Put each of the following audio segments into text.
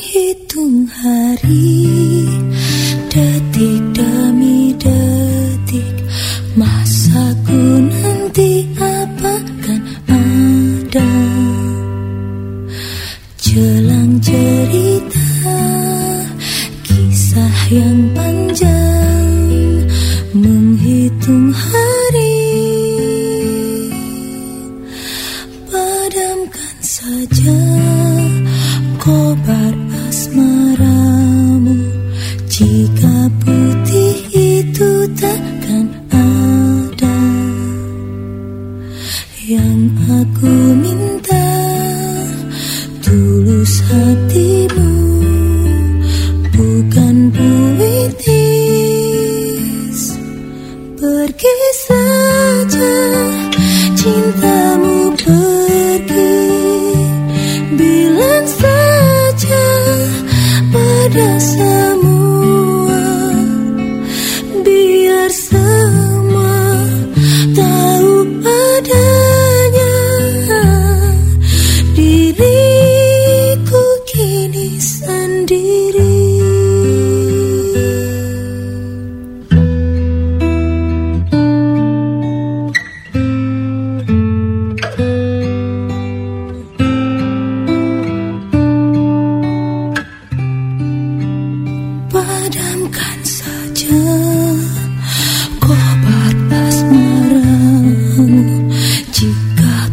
menghitung hari Detik demi detik Masaku nanti apakan ada? Jelang cerita Kisah yang panjang Menghitung hari. Padamkan saja Yang aku minta tulus hatimu Bukan puitis. Pergi saja cintamu pergi. Bilang saja pada semua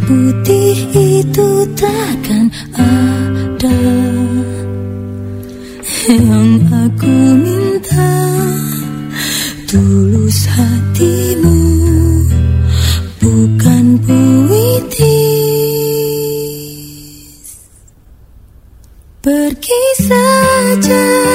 putih itu takkan ada. Yang aku minta tulus hatimu Bukan puitis. Pergi saja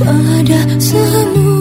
pada semu